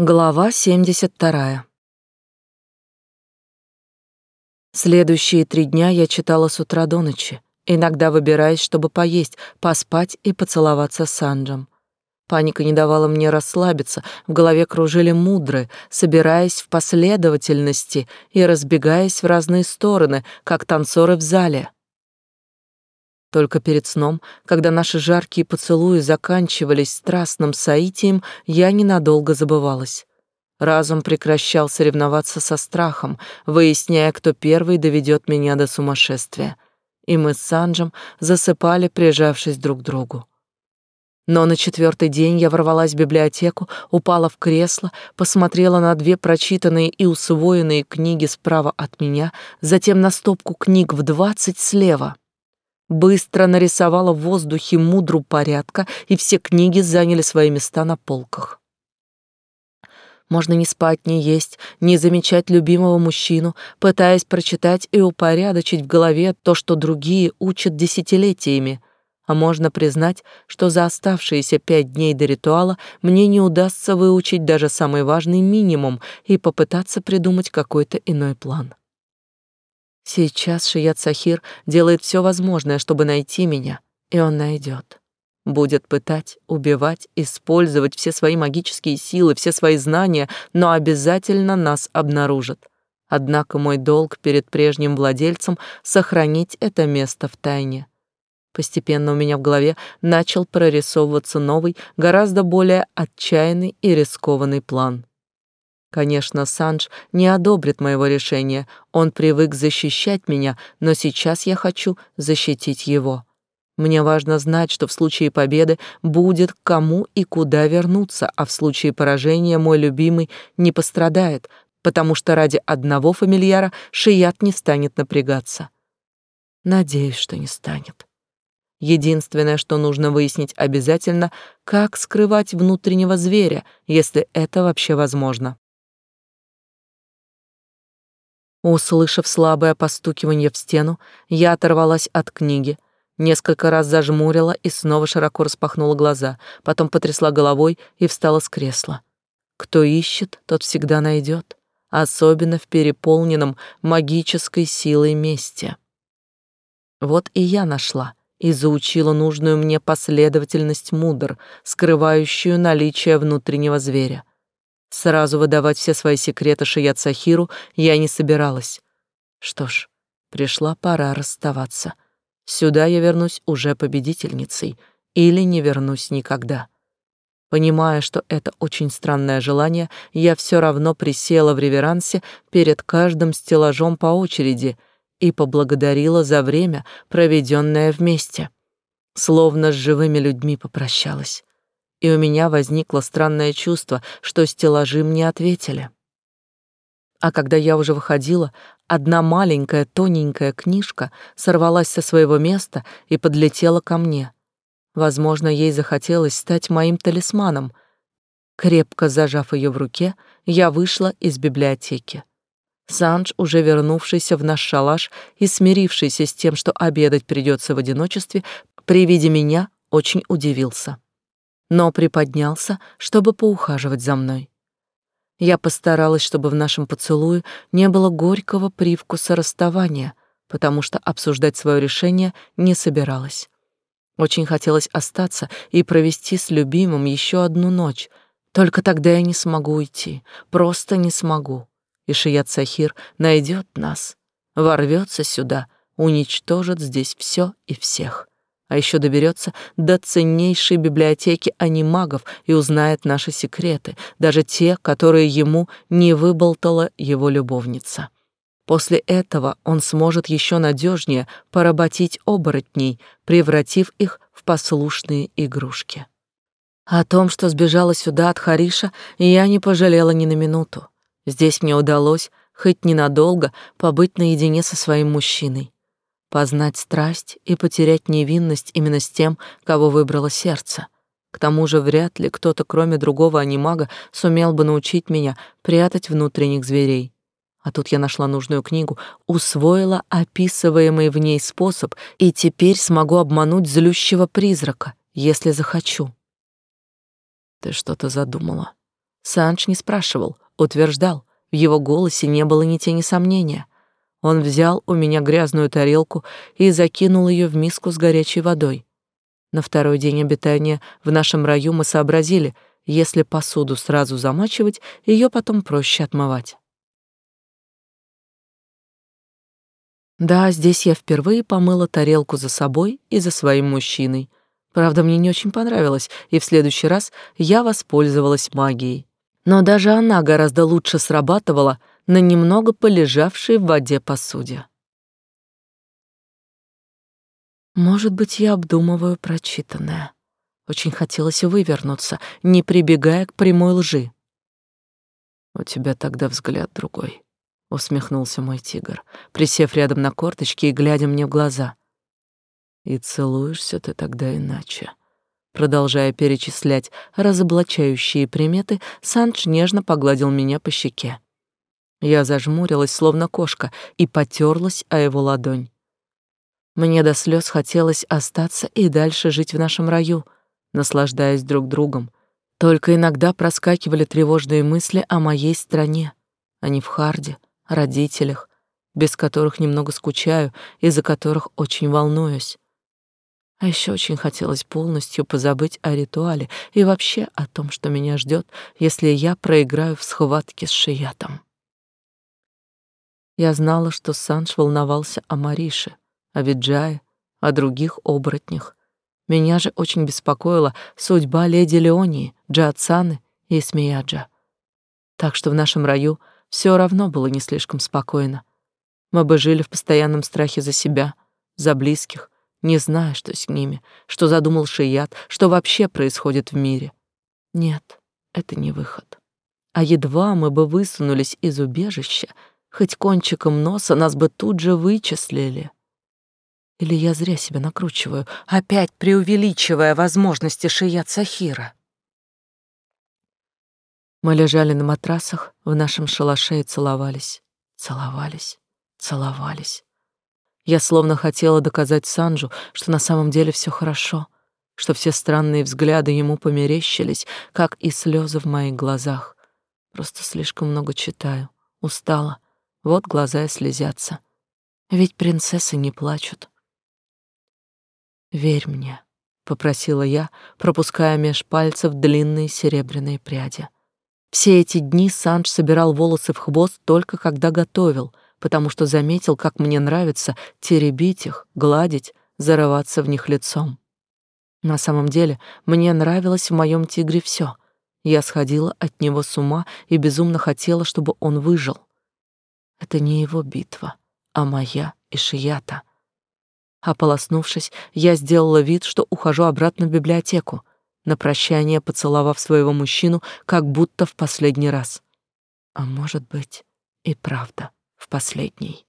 Глава 72. Следующие три дня я читала с утра до ночи, иногда выбираясь, чтобы поесть, поспать и поцеловаться с Санджем. Паника не давала мне расслабиться, в голове кружили мудры, собираясь в последовательности и разбегаясь в разные стороны, как танцоры в зале. Только перед сном, когда наши жаркие поцелуи заканчивались страстным соитием, я ненадолго забывалась. Разум прекращал соревноваться со страхом, выясняя, кто первый доведет меня до сумасшествия. И мы с Санджем засыпали, прижавшись друг к другу. Но на четвертый день я ворвалась в библиотеку, упала в кресло, посмотрела на две прочитанные и усвоенные книги справа от меня, затем на стопку книг в двадцать слева — быстро нарисовала в воздухе мудру порядка, и все книги заняли свои места на полках. Можно не спать, не есть, не замечать любимого мужчину, пытаясь прочитать и упорядочить в голове то, что другие учат десятилетиями. А можно признать, что за оставшиеся пять дней до ритуала мне не удастся выучить даже самый важный минимум и попытаться придумать какой-то иной план. Сейчас Шият Сахир делает все возможное, чтобы найти меня, и он найдет. Будет пытать, убивать, использовать все свои магические силы, все свои знания, но обязательно нас обнаружит. Однако мой долг перед прежним владельцем — сохранить это место в тайне. Постепенно у меня в голове начал прорисовываться новый, гораздо более отчаянный и рискованный план. Конечно, Санж не одобрит моего решения. Он привык защищать меня, но сейчас я хочу защитить его. Мне важно знать, что в случае победы будет кому и куда вернуться, а в случае поражения мой любимый не пострадает, потому что ради одного фамильяра Шият не станет напрягаться. Надеюсь, что не станет. Единственное, что нужно выяснить обязательно, как скрывать внутреннего зверя, если это вообще возможно. Услышав слабое постукивание в стену, я оторвалась от книги, несколько раз зажмурила и снова широко распахнула глаза, потом потрясла головой и встала с кресла. Кто ищет, тот всегда найдет, особенно в переполненном магической силой месте. Вот и я нашла и заучила нужную мне последовательность мудр, скрывающую наличие внутреннего зверя. Сразу выдавать все свои секреты Шият Сахиру я не собиралась. Что ж, пришла пора расставаться. Сюда я вернусь уже победительницей или не вернусь никогда. Понимая, что это очень странное желание, я все равно присела в реверансе перед каждым стеллажом по очереди и поблагодарила за время, проведенное вместе. Словно с живыми людьми попрощалась и у меня возникло странное чувство, что стеллажи мне ответили. А когда я уже выходила, одна маленькая тоненькая книжка сорвалась со своего места и подлетела ко мне. Возможно, ей захотелось стать моим талисманом. Крепко зажав ее в руке, я вышла из библиотеки. Санж, уже вернувшийся в наш шалаш и смирившийся с тем, что обедать придется в одиночестве, при виде меня очень удивился но приподнялся, чтобы поухаживать за мной. Я постаралась, чтобы в нашем поцелуе не было горького привкуса расставания, потому что обсуждать свое решение не собиралась. Очень хотелось остаться и провести с любимым еще одну ночь. Только тогда я не смогу уйти, просто не смогу. И Шият Сахир найдет нас, ворвется сюда, уничтожит здесь все и всех а еще доберется до ценнейшей библиотеки анимагов и узнает наши секреты, даже те, которые ему не выболтала его любовница. После этого он сможет еще надежнее поработить оборотней, превратив их в послушные игрушки. О том, что сбежала сюда от Хариша, я не пожалела ни на минуту. Здесь мне удалось, хоть ненадолго, побыть наедине со своим мужчиной познать страсть и потерять невинность именно с тем, кого выбрало сердце. К тому же вряд ли кто-то, кроме другого анимага, сумел бы научить меня прятать внутренних зверей. А тут я нашла нужную книгу, усвоила описываемый в ней способ и теперь смогу обмануть злющего призрака, если захочу. Ты что-то задумала? Санч не спрашивал, утверждал. В его голосе не было ни тени сомнения. Он взял у меня грязную тарелку и закинул ее в миску с горячей водой. На второй день обитания в нашем раю мы сообразили, если посуду сразу замачивать, ее потом проще отмывать. Да, здесь я впервые помыла тарелку за собой и за своим мужчиной. Правда, мне не очень понравилось, и в следующий раз я воспользовалась магией. Но даже она гораздо лучше срабатывала на немного полежавшей в воде посуде. Может быть, я обдумываю прочитанное. Очень хотелось вывернуться, не прибегая к прямой лжи. У тебя тогда взгляд другой усмехнулся мой тигр, присев рядом на корточки и глядя мне в глаза. И целуешься ты тогда иначе. Продолжая перечислять разоблачающие приметы, Санч нежно погладил меня по щеке. Я зажмурилась, словно кошка, и потерлась о его ладонь. Мне до слез хотелось остаться и дальше жить в нашем раю, наслаждаясь друг другом. Только иногда проскакивали тревожные мысли о моей стране, а не в Харде, родителях, без которых немного скучаю и за которых очень волнуюсь. А еще очень хотелось полностью позабыть о ритуале и вообще о том, что меня ждет, если я проиграю в схватке с Шиятом. Я знала, что Санш волновался о Марише, о Виджае, о других оборотнях. Меня же очень беспокоила судьба леди Леонии, Джиатсаны и Смеяджа. Так что в нашем раю — все равно было не слишком спокойно. Мы бы жили в постоянном страхе за себя, за близких, не зная, что с ними, что задумал Шият, что вообще происходит в мире. Нет, это не выход. А едва мы бы высунулись из убежища, хоть кончиком носа нас бы тут же вычислили. Или я зря себя накручиваю, опять преувеличивая возможности Шият Сахира. Мы лежали на матрасах в нашем шалаше и целовались, целовались, целовались. Я словно хотела доказать Санджу, что на самом деле все хорошо, что все странные взгляды ему померещились, как и слезы в моих глазах. Просто слишком много читаю, устала. Вот глаза и слезятся. Ведь принцессы не плачут. «Верь мне», — попросила я, пропуская меж пальцев длинные серебряные пряди. Все эти дни Санж собирал волосы в хвост только когда готовил, потому что заметил, как мне нравится теребить их, гладить, зарываться в них лицом. На самом деле, мне нравилось в моем тигре все. Я сходила от него с ума и безумно хотела, чтобы он выжил. Это не его битва, а моя и Шията. Ополоснувшись, я сделала вид, что ухожу обратно в библиотеку, на прощание поцеловав своего мужчину, как будто в последний раз. А может быть, и правда, в последний.